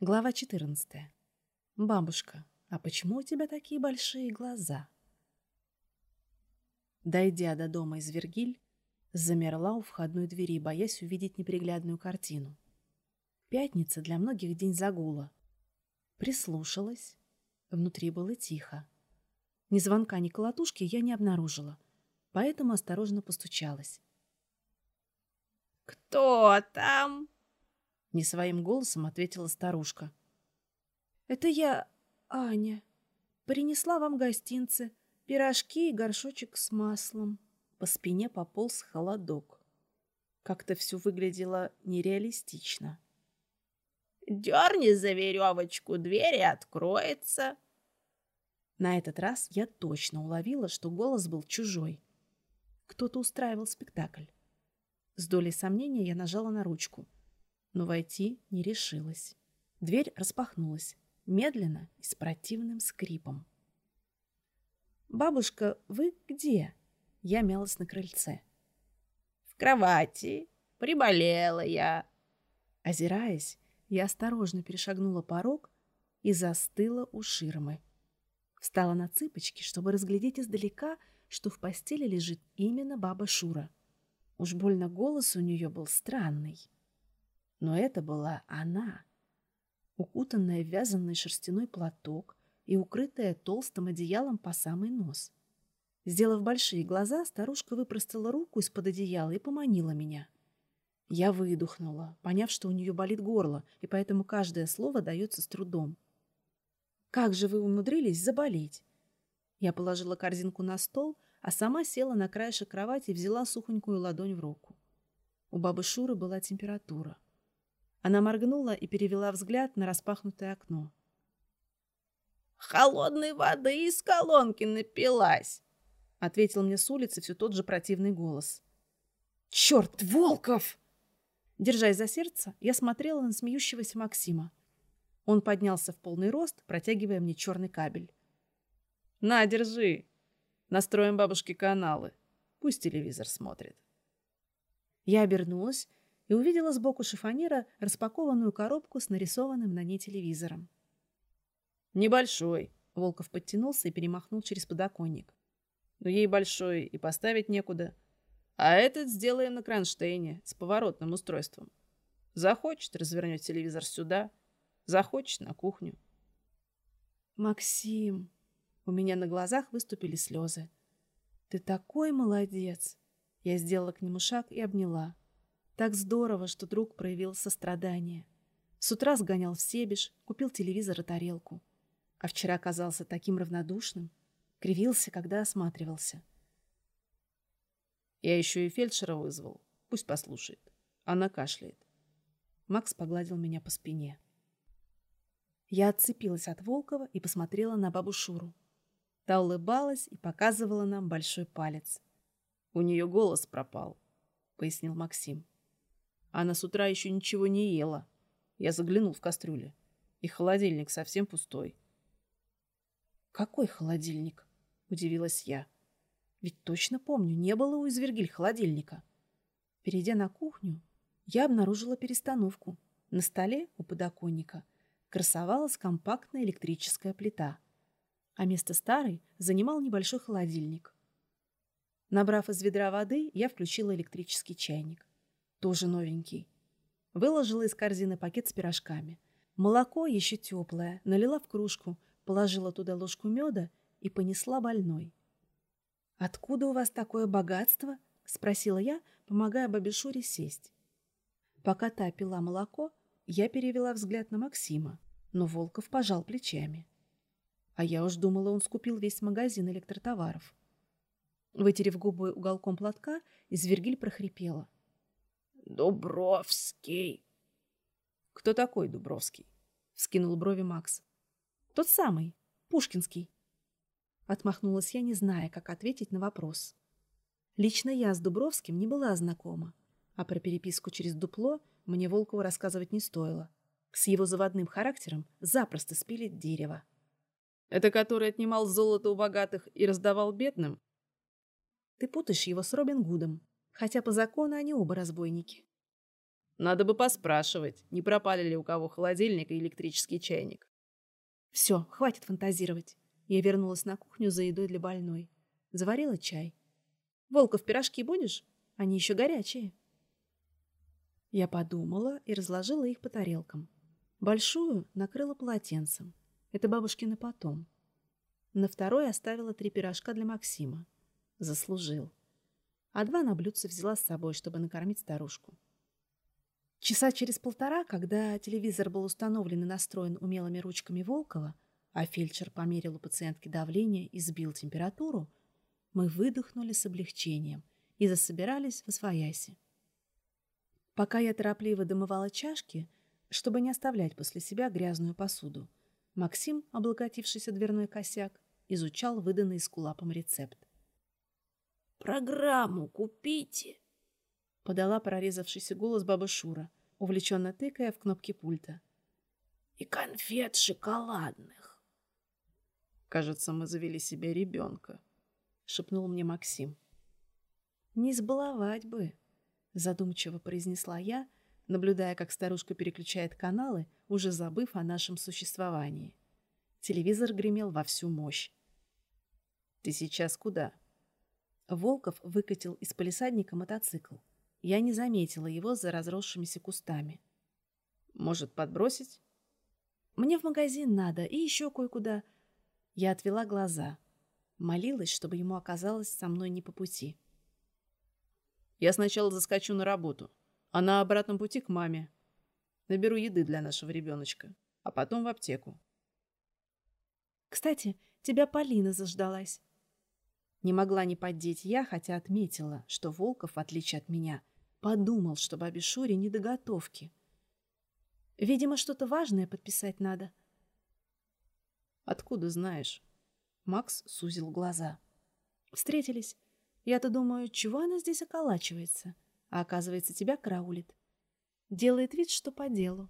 Глава 14. Бабушка, а почему у тебя такие большие глаза? Дойдя до дома из Вергиль, замерла у входной двери, боясь увидеть неприглядную картину. Пятница для многих день загула. Прислушалась. Внутри было тихо. Ни звонка, ни колотушки я не обнаружила, поэтому осторожно постучалась. «Кто там?» Не своим голосом ответила старушка. «Это я, Аня. Принесла вам гостинцы, пирожки и горшочек с маслом». По спине пополз холодок. Как-то все выглядело нереалистично. «Дерни за веревочку, дверь и откроется». На этот раз я точно уловила, что голос был чужой. Кто-то устраивал спектакль. С долей сомнения я нажала на ручку но войти не решилась. Дверь распахнулась, медленно и с противным скрипом. «Бабушка, вы где?» Я мялась на крыльце. «В кровати. Приболела я». Озираясь, я осторожно перешагнула порог и застыла у ширмы. Встала на цыпочки, чтобы разглядеть издалека, что в постели лежит именно баба Шура. Уж больно голос у нее был странный. Но это была она, укутанная в вязаный шерстяной платок и укрытая толстым одеялом по самый нос. Сделав большие глаза, старушка выпростала руку из-под одеяла и поманила меня. Я выдохнула, поняв, что у нее болит горло, и поэтому каждое слово дается с трудом. «Как же вы умудрились заболеть?» Я положила корзинку на стол, а сама села на краешек кровати и взяла сухонькую ладонь в руку. У бабы Шуры была температура. Она моргнула и перевела взгляд на распахнутое окно. «Холодной воды из колонки напилась!» — ответил мне с улицы все тот же противный голос. «Черт, Волков!» Держась за сердце, я смотрела на смеющегося Максима. Он поднялся в полный рост, протягивая мне черный кабель. «На, держи. Настроим бабушке каналы. Пусть телевизор смотрит». Я обернулась и увидела сбоку шифонера распакованную коробку с нарисованным на ней телевизором. «Небольшой», — Волков подтянулся и перемахнул через подоконник. «Но ей большой и поставить некуда. А этот сделаем на кронштейне с поворотным устройством. Захочет, развернет телевизор сюда, захочет на кухню». «Максим!» У меня на глазах выступили слезы. «Ты такой молодец!» Я сделала к нему шаг и обняла. Так здорово, что друг проявил сострадание. С утра сгонял в Себеж, купил телевизор и тарелку. А вчера оказался таким равнодушным. Кривился, когда осматривался. Я еще и фельдшера вызвал. Пусть послушает. Она кашляет. Макс погладил меня по спине. Я отцепилась от Волкова и посмотрела на бабу Шуру. Та улыбалась и показывала нам большой палец. «У нее голос пропал», — пояснил Максим. Она с утра еще ничего не ела. Я заглянул в кастрюлю. И холодильник совсем пустой. «Какой холодильник?» – удивилась я. «Ведь точно помню, не было у Извергиль холодильника». Перейдя на кухню, я обнаружила перестановку. На столе у подоконника красовалась компактная электрическая плита, а место старой занимал небольшой холодильник. Набрав из ведра воды, я включила электрический чайник тоже новенький. Выложила из корзины пакет с пирожками. Молоко еще теплое, налила в кружку, положила туда ложку меда и понесла больной. «Откуда у вас такое богатство?» — спросила я, помогая бабе Шуре сесть. Пока та пила молоко, я перевела взгляд на Максима, но Волков пожал плечами. А я уж думала, он скупил весь магазин электротоваров. Вытерев губы уголком платка, Извергиль прохрипела. Дубровский. Кто такой Дубровский? Вскинул брови Макс. Тот самый, Пушкинский. Отмахнулась я, не зная, как ответить на вопрос. Лично я с Дубровским не была знакома, а про переписку через дупло мне Волкову рассказывать не стоило. С его заводным характером запросто спилит дерево. Это который отнимал золото у богатых и раздавал бедным? Ты путаешь его с Робин Гудом, хотя по закону они оба разбойники. Надо бы поспрашивать, не пропали ли у кого холодильник и электрический чайник. Все, хватит фантазировать. Я вернулась на кухню за едой для больной. Заварила чай. Волков, пирожки будешь? Они еще горячие. Я подумала и разложила их по тарелкам. Большую накрыла полотенцем. Это бабушкины потом. На второй оставила три пирожка для Максима. Заслужил. А два на блюдце взяла с собой, чтобы накормить старушку. Часа через полтора, когда телевизор был установлен и настроен умелыми ручками Волкова, а фельдшер померил у пациентки давление и сбил температуру, мы выдохнули с облегчением и засобирались в освояси. Пока я торопливо домывала чашки, чтобы не оставлять после себя грязную посуду, Максим, облокотившийся дверной косяк, изучал выданный скулапом рецепт. «Программу купите!» — подала прорезавшийся голос баба Шура, увлеченно тыкая в кнопки пульта. «И конфет шоколадных!» «Кажется, мы завели себе ребенка», — шепнул мне Максим. «Не сбаловать бы», — задумчиво произнесла я, наблюдая, как старушка переключает каналы, уже забыв о нашем существовании. Телевизор гремел во всю мощь. «Ты сейчас куда?» Волков выкатил из полисадника мотоцикл. Я не заметила его за разросшимися кустами. «Может, подбросить?» «Мне в магазин надо и еще кое-куда». Я отвела глаза. Молилась, чтобы ему оказалось со мной не по пути. «Я сначала заскочу на работу, а на обратном пути к маме. Наберу еды для нашего ребеночка, а потом в аптеку». «Кстати, тебя Полина заждалась». Не могла не поддеть я, хотя отметила, что Волков, в отличие от меня, подумал, что бабе Шуре не до готовки. Видимо, что-то важное подписать надо. «Откуда знаешь?» Макс сузил глаза. «Встретились. Я-то думаю, чего она здесь околачивается? А оказывается, тебя караулит. Делает вид, что по делу».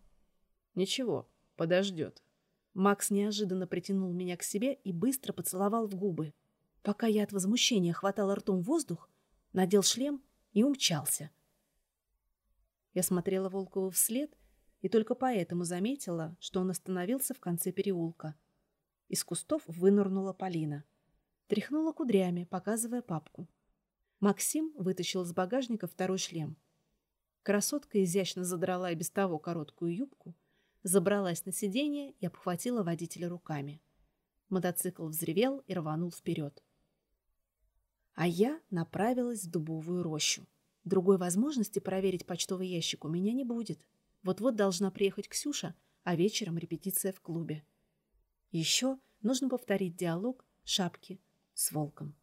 «Ничего, подождет». Макс неожиданно притянул меня к себе и быстро поцеловал в губы. Пока я от возмущения хватала ртом воздух, надел шлем и умчался. Я смотрела Волкову вслед и только поэтому заметила, что он остановился в конце переулка. Из кустов вынырнула Полина. Тряхнула кудрями, показывая папку. Максим вытащил из багажника второй шлем. Красотка изящно задрала и без того короткую юбку, забралась на сиденье и обхватила водителя руками. Мотоцикл взревел и рванул вперед. А я направилась в дубовую рощу. Другой возможности проверить почтовый ящик у меня не будет. Вот-вот должна приехать Ксюша, а вечером репетиция в клубе. Еще нужно повторить диалог шапки с волком.